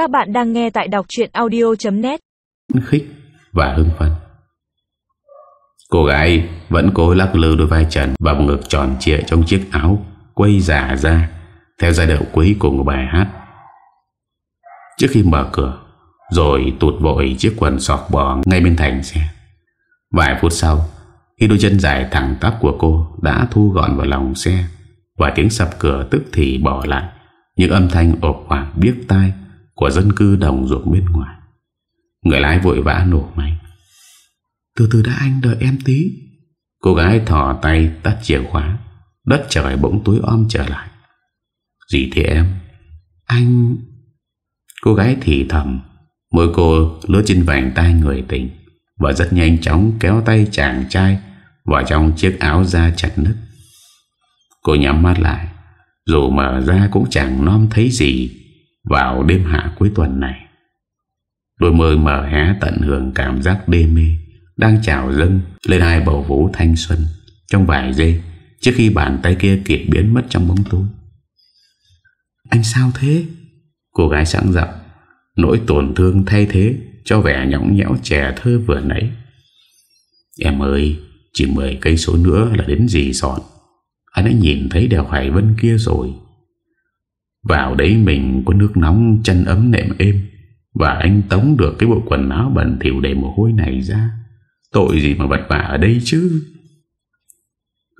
Các bạn đang nghe tại đọc chuyện audio.net khích và hưng phấn. Cô gái vẫn cố lắc lư đôi vai trần và ngực tròn trịa trong chiếc áo, Quay giả ra, Theo giai điệu cuối cùng của bài hát. Trước khi mở cửa, Rồi tụt vội chiếc quần sọc bò Ngay bên thành xe. Vài phút sau, Khi đôi chân dài thẳng tắp của cô Đã thu gọn vào lòng xe, Và tiếng sập cửa tức thì bỏ lại, Những âm thanh ộp hoảng biếc tai của dân cư đồng ruộng bên ngoài. Người lái vội vã nổ máy. Từ từ đã anh đợi em tí. Cô gái thỏ tay tắt chìa khóa. Đất trời bỗng tối om trở lại. Gì thế em? Anh Cô gái thì thầm. Môi cô lướt trên vành tay người tình Và rất nhanh chóng kéo tay chàng trai Vào trong chiếc áo da chặt nứt. Cô nhắm mắt lại. Dù mở ra cũng chẳng non thấy gì vào đêm hạ cuối tuần này Đôi môi mở hé tận hưởng cảm giác đê mê đang trào dâng lên hai bầu vũ thanh xuân trong vài giây trước khi bàn tay kia kịp biến mất trong bóng tối. Anh sao thế? Cô gái sẵn giọng nỗi tổn thương thay thế cho vẻ nhõng nhẽo trẻ thơ vừa nãy. Em ơi, chỉ 10 cây số nữa là đến gì sọn. Anh đã nhìn thấy đèo Hải Vân kia rồi. Vào đấy mình có nước nóng chân ấm nệm êm, và anh tống được cái bộ quần áo bẩn thỉu đầy mồ hôi này ra. Tội gì mà vật vả ở đây chứ?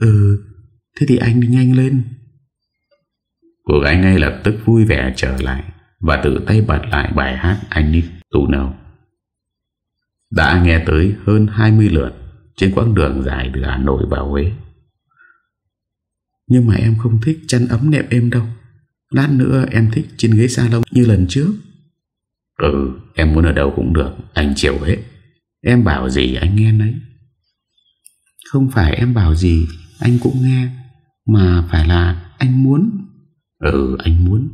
Ừ Thế thì anh đi nhanh lên. Cô gái ngay lập tức vui vẻ trở lại Và tự tay bật lại bài hát Anh đi tù nào Đã nghe tới hơn 20 lượt Trên quãng đường dài từ Hà Nội vào Huế. Nhưng mà em không thích chăn ấm nệm êm đâu. Lát nữa em thích trên ghế salon như lần trước. Ừ em muốn ở đâu cũng được Anh chịu hết. Em bảo gì anh nghe nấy. Không phải em bảo gì Anh cũng nghe Mà phải là anh muốn. Ừ anh muốn.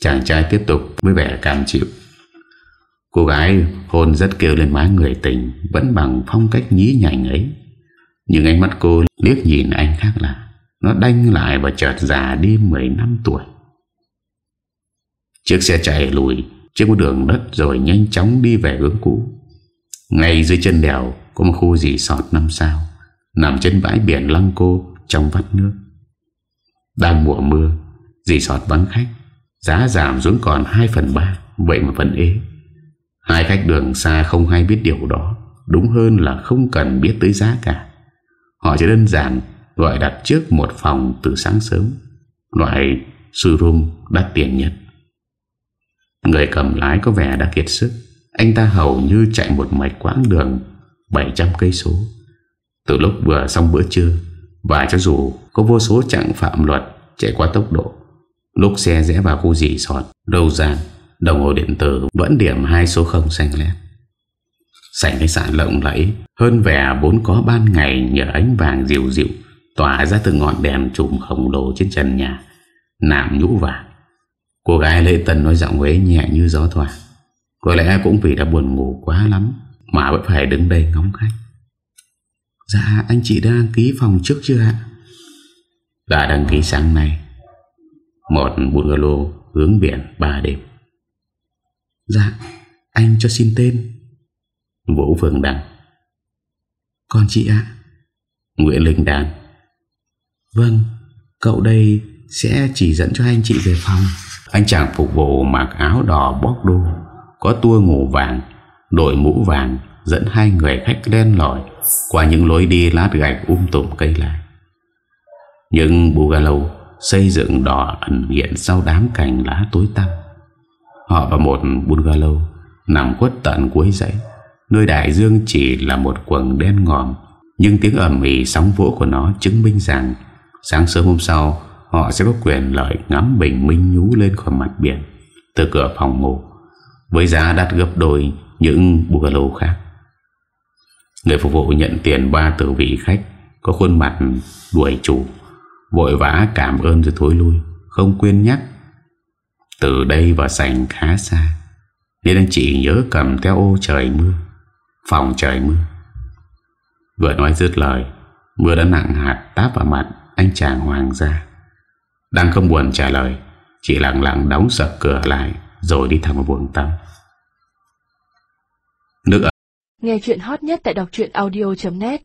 Chàng trai tiếp tục với vẻ cam chịu. Cô gái hôn rất kêu lên má người tình Vẫn bằng phong cách nhí nhảnh ấy. Nhưng ánh mắt cô liếc nhìn anh khác là Nó đanh lại và chợt già đi 10 năm tuổi Chiếc xe chạy lùi, trên một đường đất rồi nhanh chóng đi về hướng cũ. Ngay dưới chân đèo Có một khu dì sọt năm sao, Nằm trên bãi biển lăng cô Trong vắt nước. Đang mùa mưa Dì sọt vắng khách, Giá giảm xuống còn 2 phần 3 Vậy mà vẫn ế. Hai khách đường xa không hay biết điều đó, Đúng hơn là không cần biết tới giá cả. Họ chỉ đơn giản Gọi đặt trước một phòng từ sáng sớm, Loại sư room đắt tiền nhất. Người cầm lái có vẻ đã kiệt sức. Anh ta hầu như chạy một mạch quãng đường 700 cây số. Từ lúc vừa xong bữa trưa, Và cho dù có vô số chặng phạm luật chạy qua tốc độ, Lúc xe rẽ vào khu dị sọt Đâu gian Đồng hồ điện tử, vẫn điểm hai số không xanh lét. Sảnh khách sạn lộng lẫy, Hơn vẻ vốn có ban ngày Nhờ ánh vàng dịu dịu, Tỏa ra từ ngọn đèn trùm khổng lồ trên trần nhà. Nạm nhũ vàng Cô gái Lê Tân nói giọng Huế nhẹ như gió thoảng có lẽ cũng vì đã buồn ngủ quá lắm Mà vẫn phải đứng đây ngóng khách. Dạ anh chị đã đăng ký phòng trước chưa ạ? Đã đăng ký sáng nay. Một bungalow hướng biển ba đêm. Dạ Anh cho xin tên. Vũ Phương Đăng. Con chị ạ? Nguyễn Linh Đàn Vâng Cậu đây sẽ chỉ dẫn cho anh chị về phòng. Anh chàng phục vụ mặc áo đỏ bóc đô có tua ngủ vàng, Đội mũ vàng, Dẫn hai người khách đen lòi Qua những lối đi lát gạch um tùm cây lại. Những bungalow Xây dựng đỏ ẩn hiện Sau đám cành lá tối tăm. Họ vào một bungalow Nằm khuất tận cuối dãy. Nơi đại dương chỉ là một quần đen ngòm, Nhưng tiếng ẩm ỉ sóng vỗ của nó Chứng minh rằng Sáng sớm hôm sau Họ sẽ có quyền lợi ngắm bình minh nhú lên khỏi mặt biển Từ cửa phòng ngủ với giá đắt gấp đôi những bungalow khác. Người phục vụ nhận tiền ba tử vị khách có khuôn mặt đuổi chủ, vội vã cảm ơn rồi thối lui, không quên nhắc. Từ đây vào sảnh khá xa, nên anh chị nhớ cầm theo ô trời mưa, phòng trời mưa. Vừa nói dứt lời, mưa đã nặng hạt táp vào mặt anh chàng hoàng gia. Đang không buồn trả lời, chỉ lặng lặng đóng sập cửa lại Rồi đi thẳng vào buồng tắm. Nước Nghe chuyện hot nhất tại đọc audio.net